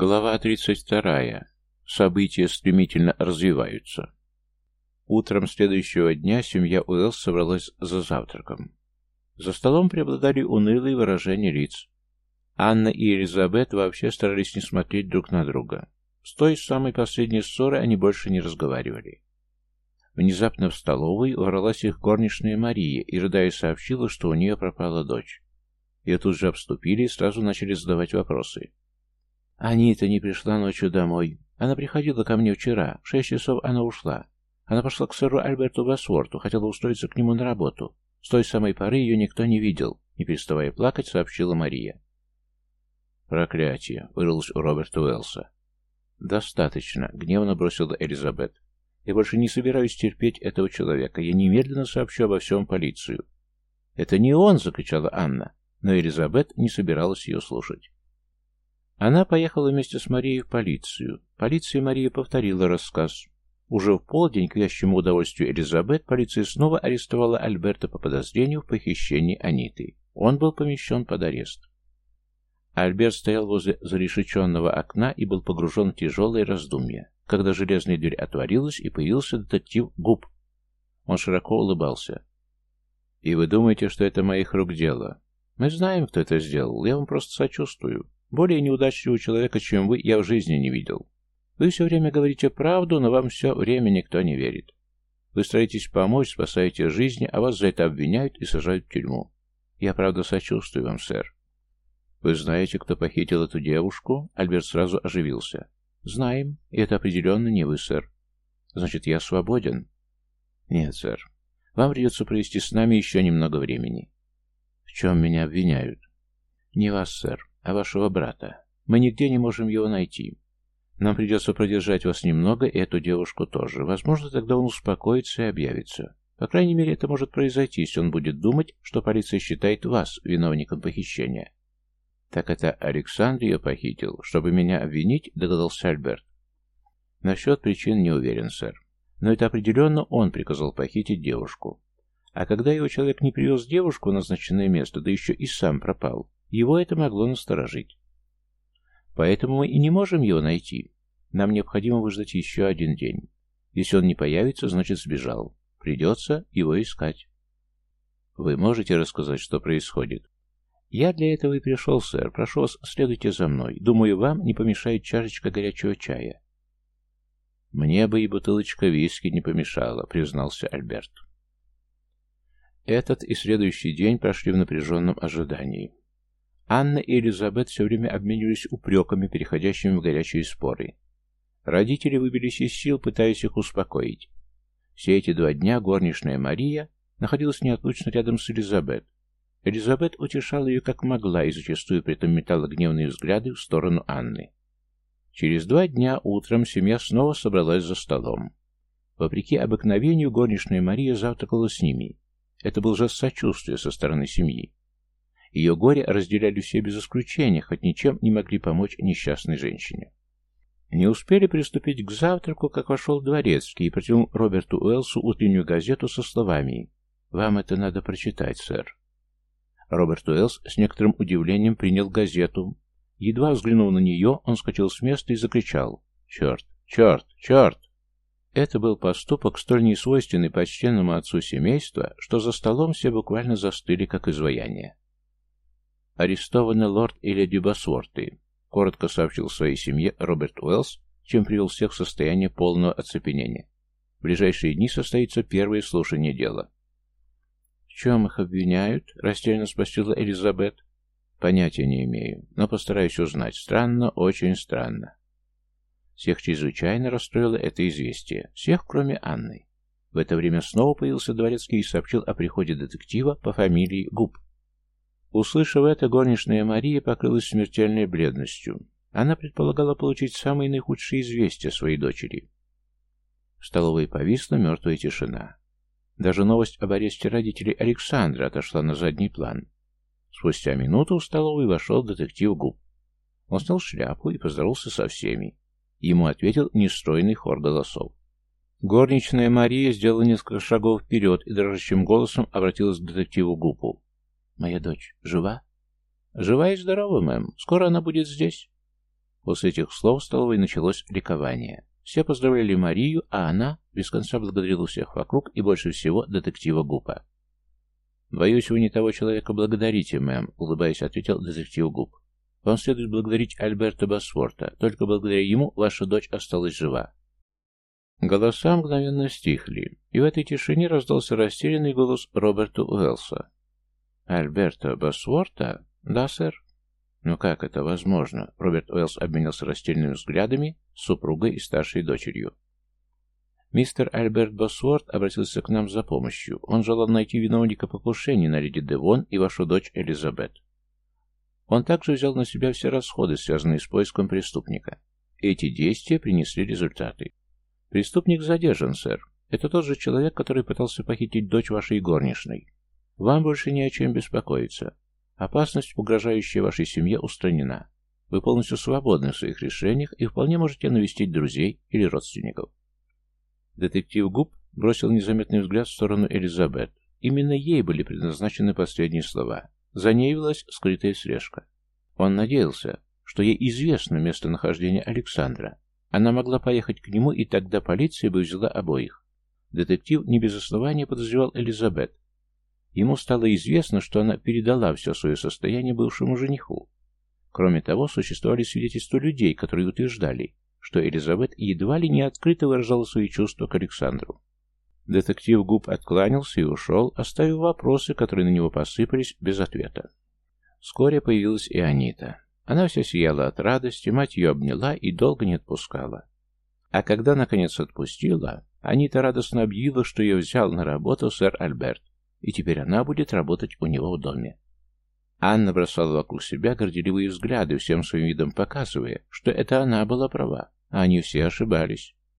Глава 32. События стремительно развиваются. Утром следующего дня семья Уэллс собралась за завтраком. За столом преобладали унылые выражения лиц. Анна и Элизабет вообще старались не смотреть друг на друга. С той самой последней ссоры они больше не разговаривали. Внезапно в столовой ворвалась их горничная Мария и, рыдая, сообщила, что у нее пропала дочь. Ее тут же обступили и сразу начали задавать вопросы. Анита не пришла ночью домой. Она приходила ко мне вчера. В шесть часов она ушла. Она пошла к сэру Альберту Басворту, хотела устроиться к нему на работу. С той самой поры ее никто не видел. Не переставая плакать, сообщила Мария. «Проклятие!» — вырвалось у Роберта Уэллса. «Достаточно», — гневно бросила Элизабет. «Я больше не собираюсь терпеть этого человека. Я немедленно сообщу обо всем полицию». «Это не он!» — закричала Анна. Но Элизабет не собиралась ее слушать. Она поехала вместе с Марией в полицию. Полиция Мария повторила рассказ. Уже в полдень, к вящему удовольствию Элизабет, полиция снова арестовала Альберта по подозрению в похищении Аниты. Он был помещен под арест. Альберт стоял возле зарешеченного окна и был погружен в тяжелые раздумья, когда железная дверь отворилась и появился детектив Губ. Он широко улыбался. «И вы думаете, что это моих рук дело? Мы знаем, кто это сделал, я вам просто сочувствую. Более неудачливого человека, чем вы, я в жизни не видел. Вы все время говорите правду, но вам все время никто не верит. Вы стараетесь помочь, спасаете жизни, а вас за это обвиняют и сажают в тюрьму. Я, правда, сочувствую вам, сэр. Вы знаете, кто похитил эту девушку? Альберт сразу оживился. Знаем, и это определенно не вы, сэр. Значит, я свободен? Нет, сэр. Вам придется провести с нами еще немного времени. В чем меня обвиняют? Не вас, сэр а вашего брата. Мы нигде не можем его найти. Нам придется продержать вас немного, и эту девушку тоже. Возможно, тогда он успокоится и объявится. По крайней мере, это может произойти, если он будет думать, что полиция считает вас виновником похищения. Так это Александр ее похитил, чтобы меня обвинить, догадался Альберт. Насчет причин не уверен, сэр. Но это определенно он приказал похитить девушку. А когда его человек не привез девушку в назначенное место, да еще и сам пропал, его это могло насторожить. Поэтому мы и не можем его найти. Нам необходимо выждать еще один день. Если он не появится, значит сбежал. Придется его искать. Вы можете рассказать, что происходит? Я для этого и пришел, сэр. Прошу вас, следуйте за мной. Думаю, вам не помешает чашечка горячего чая. Мне бы и бутылочка виски не помешала, признался Альберт. Этот и следующий день прошли в напряженном ожидании. Анна и Элизабет все время обменивались упреками, переходящими в горячие споры. Родители выбились из сил, пытаясь их успокоить. Все эти два дня горничная Мария находилась неотлучно рядом с Элизабет. Элизабет утешала ее как могла и зачастую при этом метала гневные взгляды в сторону Анны. Через два дня утром семья снова собралась за столом. Вопреки обыкновению, горничная Мария завтракала с ними. Это был жест сочувствия со стороны семьи. Ее горе разделяли все без исключения, хоть ничем не могли помочь несчастной женщине. Не успели приступить к завтраку, как вошел дворецкий и протянул Роберту Уэлсу утреннюю газету со словами «Вам это надо прочитать, сэр». Роберт Уэллс с некоторым удивлением принял газету. Едва взглянув на нее, он скочил с места и закричал «Черт! Черт! Черт!». Это был поступок, столь несвойственный почтенному отцу семейства, что за столом все буквально застыли, как изваяние. «Арестованы лорд и леди Басворты», — коротко сообщил своей семье Роберт Уэллс, чем привел всех в состояние полного оцепенения. В ближайшие дни состоится первое слушание дела. «В чем их обвиняют?» — растерянно спросила Элизабет. «Понятия не имею, но постараюсь узнать. Странно, очень странно». Всех чрезвычайно расстроило это известие. Всех, кроме Анны. В это время снова появился дворецкий и сообщил о приходе детектива по фамилии Губ. Услышав это, горничная Мария покрылась смертельной бледностью. Она предполагала получить самые наихудшие известия своей дочери. В столовой повисла мертвая тишина. Даже новость об аресте родителей Александра отошла на задний план. Спустя минуту в столовую вошел детектив Губ. Он снял шляпу и поздоровался со всеми. Ему ответил нестройный хор голосов. Горничная Мария сделала несколько шагов вперед и дрожащим голосом обратилась к детективу Гупу. «Моя дочь жива?» «Жива и здорова, мэм. Скоро она будет здесь». После этих слов столовой началось ликование. Все поздравляли Марию, а она без конца благодарила всех вокруг и больше всего детектива Гупа. «Боюсь, вы не того человека благодарите, мэм», — улыбаясь, ответил детектив Гуп. «Вам следует благодарить Альберта Басфорта. Только благодаря ему ваша дочь осталась жива». Голоса мгновенно стихли, и в этой тишине раздался растерянный голос Роберта Уэллса. «Альберта Басфорта? Да, сэр?» «Ну как это возможно?» Роберт Уэллс обменялся растерянными взглядами с супругой и старшей дочерью. Мистер Альберт Босворд обратился к нам за помощью. Он желал найти виновника покушения на леди Девон и вашу дочь Элизабет. Он также взял на себя все расходы, связанные с поиском преступника. Эти действия принесли результаты. Преступник задержан, сэр. Это тот же человек, который пытался похитить дочь вашей горничной. Вам больше не о чем беспокоиться. Опасность, угрожающая вашей семье, устранена. Вы полностью свободны в своих решениях и вполне можете навестить друзей или родственников. Детектив Губ бросил незаметный взгляд в сторону Элизабет. Именно ей были предназначены последние слова. За ней велась скрытая слежка. Он надеялся, что ей известно местонахождение Александра. Она могла поехать к нему, и тогда полиция бы взяла обоих. Детектив не без основания подозревал Элизабет. Ему стало известно, что она передала все свое состояние бывшему жениху. Кроме того, существовали свидетельства людей, которые утверждали, что Элизабет едва ли не открыто выражала свои чувства к Александру. Детектив Губ откланялся и ушел, оставив вопросы, которые на него посыпались, без ответа. Вскоре появилась и Анита. Она вся сияла от радости, мать ее обняла и долго не отпускала. А когда, наконец, отпустила, Анита радостно объявила, что ее взял на работу сэр Альберт, и теперь она будет работать у него в доме. Анна бросала вокруг себя горделивые взгляды, всем своим видом показывая, что это она была права, а они все ошибались.